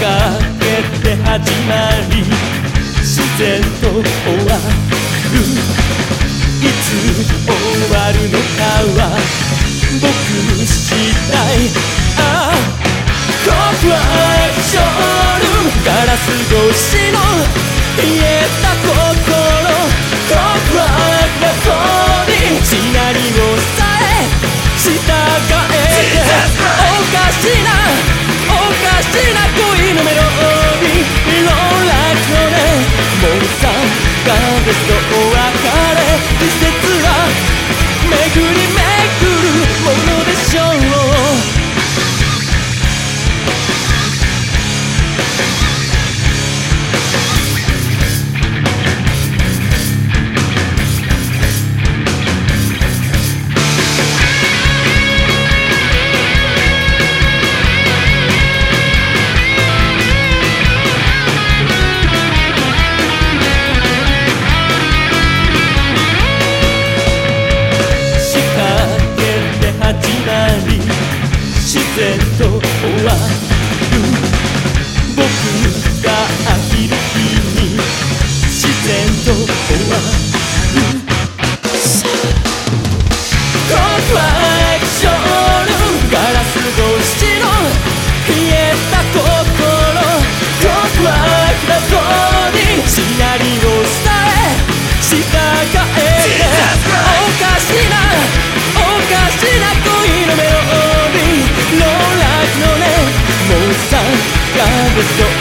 かけて始まり自然と終わる。いつ終わるのかは僕次第。ああ僕はショールームガラス越しの冷えた心。僕はラフォにシナリオさえ従え。おかしなと終わる僕が飽きる日に自然と終わる恋の